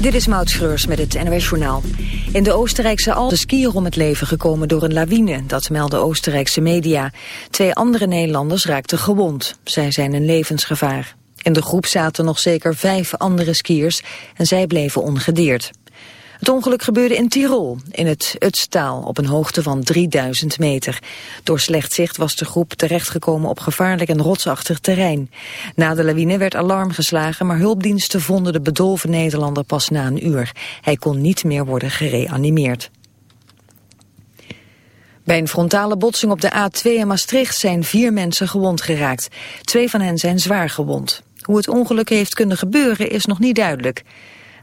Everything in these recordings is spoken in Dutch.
Dit is Maud Schreurs met het NOS Journaal. In de Oostenrijkse Alpen is skier om het leven gekomen door een lawine. Dat melden Oostenrijkse media. Twee andere Nederlanders raakten gewond. Zij zijn een levensgevaar. In de groep zaten nog zeker vijf andere skiers en zij bleven ongedeerd. Het ongeluk gebeurde in Tirol, in het Utstaal, op een hoogte van 3000 meter. Door slecht zicht was de groep terechtgekomen op gevaarlijk en rotsachtig terrein. Na de lawine werd alarm geslagen, maar hulpdiensten vonden de bedolven Nederlander pas na een uur. Hij kon niet meer worden gereanimeerd. Bij een frontale botsing op de A2 in Maastricht zijn vier mensen gewond geraakt. Twee van hen zijn zwaar gewond. Hoe het ongeluk heeft kunnen gebeuren is nog niet duidelijk.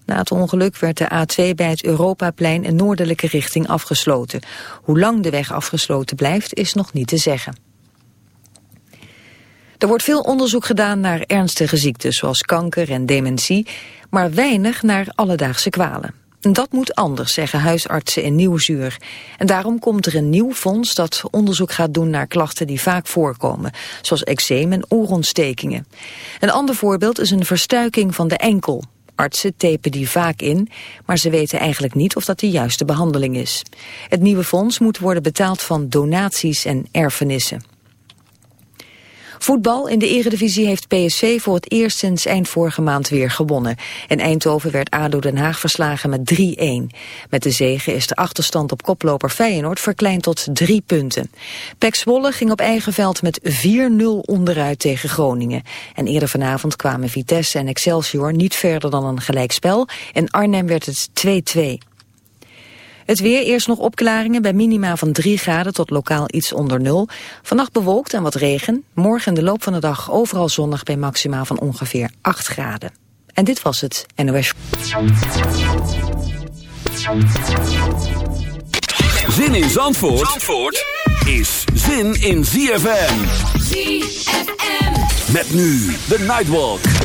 Na het ongeluk werd de A2 bij het Europaplein in noordelijke richting afgesloten. Hoe lang de weg afgesloten blijft is nog niet te zeggen. Er wordt veel onderzoek gedaan naar ernstige ziekten zoals kanker en dementie, maar weinig naar alledaagse kwalen. Dat moet anders, zeggen huisartsen in Nieuwzuur. En daarom komt er een nieuw fonds dat onderzoek gaat doen naar klachten die vaak voorkomen, zoals eczeem en oorontstekingen. Een ander voorbeeld is een verstuiking van de enkel. Artsen tapen die vaak in, maar ze weten eigenlijk niet of dat de juiste behandeling is. Het nieuwe fonds moet worden betaald van donaties en erfenissen. Voetbal in de eredivisie heeft PSV voor het eerst sinds eind vorige maand weer gewonnen. In Eindhoven werd ADO Den Haag verslagen met 3-1. Met de zege is de achterstand op koploper Feyenoord verkleind tot drie punten. Pek Zwolle ging op eigen veld met 4-0 onderuit tegen Groningen. En eerder vanavond kwamen Vitesse en Excelsior niet verder dan een gelijkspel. In Arnhem werd het 2-2. Het weer, eerst nog opklaringen bij minima van 3 graden tot lokaal iets onder nul. Vannacht bewolkt en wat regen. Morgen in de loop van de dag overal zonnig bij maxima van ongeveer 8 graden. En dit was het NOS. Zin in Zandvoort, Zandvoort is zin in ZFM. ZFM. Met nu de Nightwalk.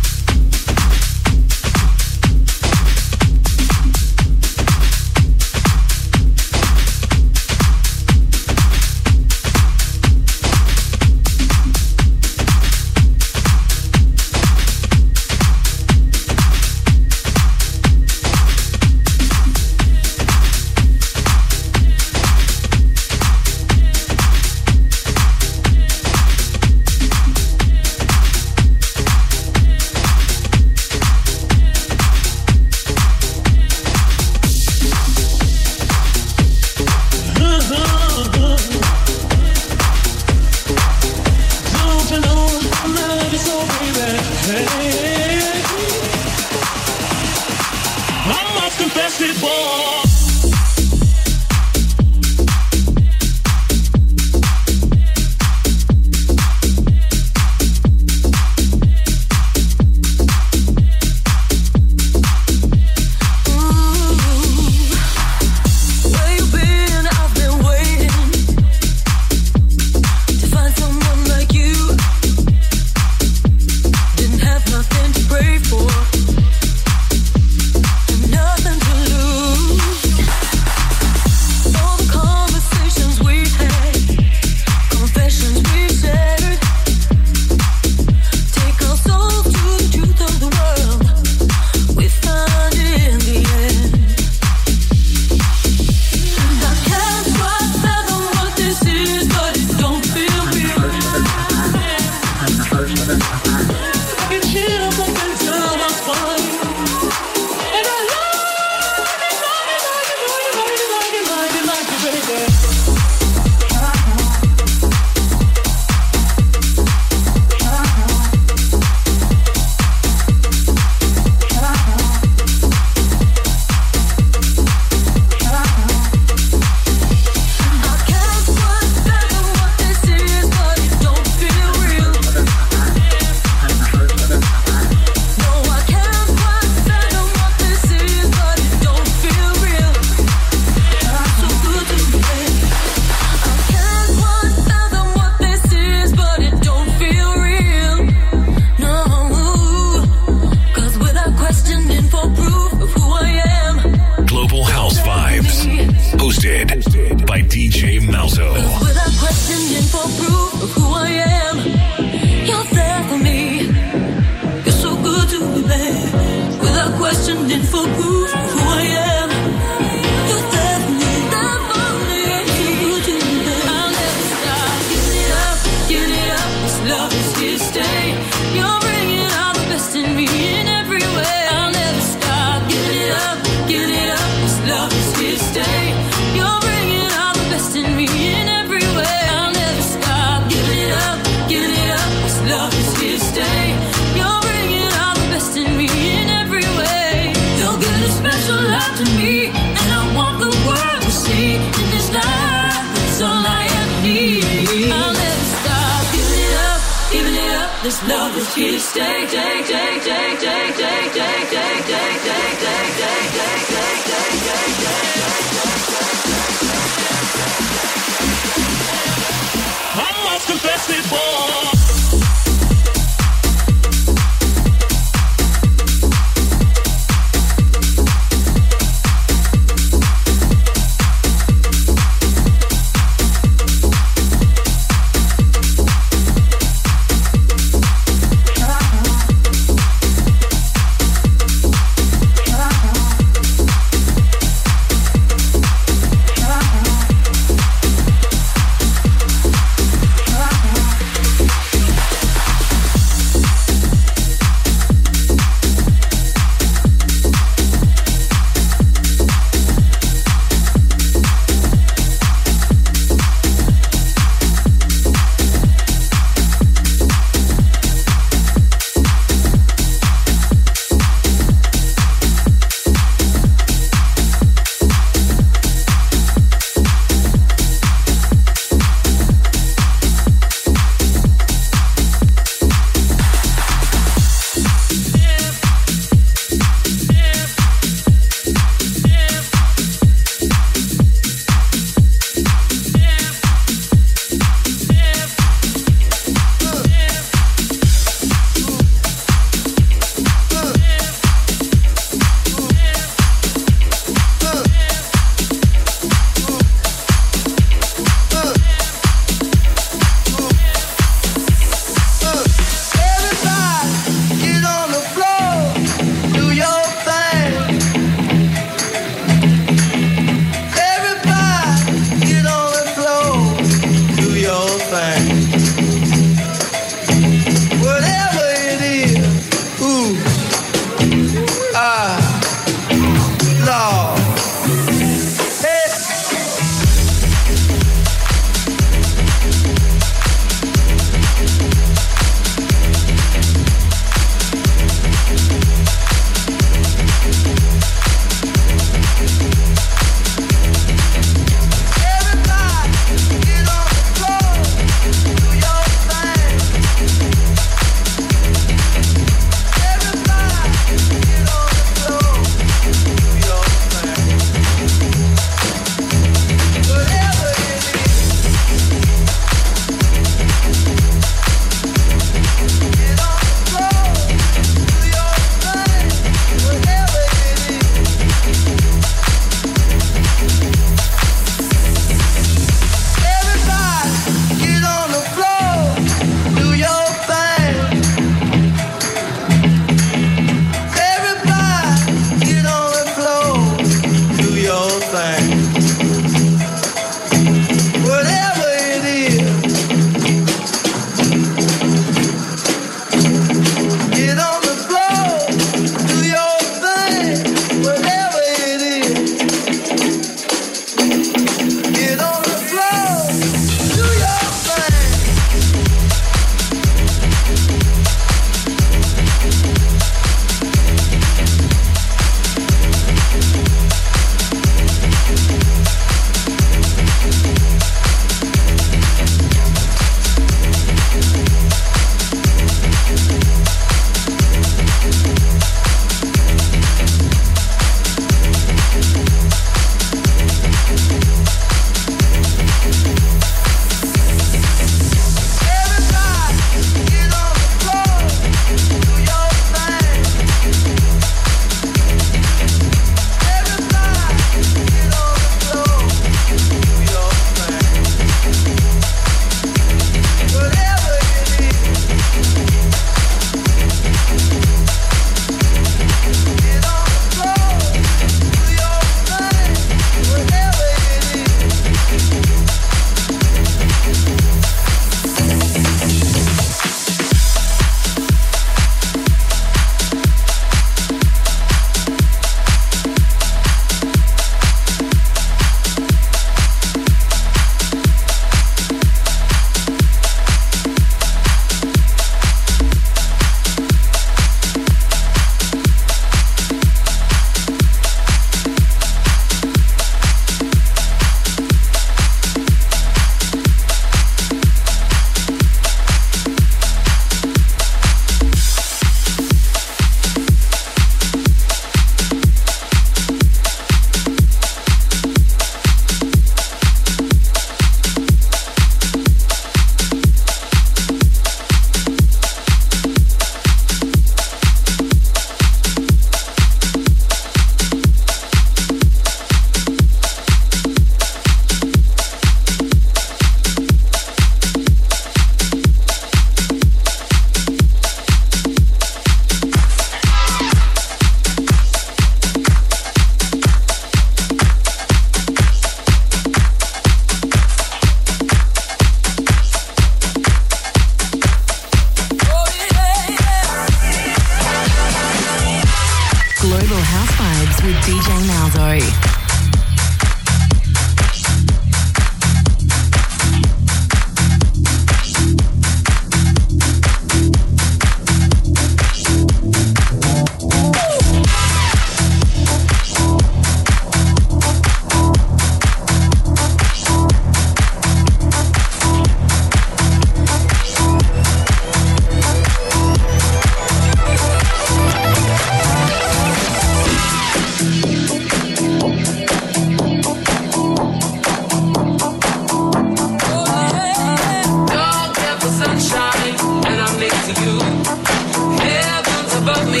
above me.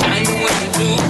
Shine when you do.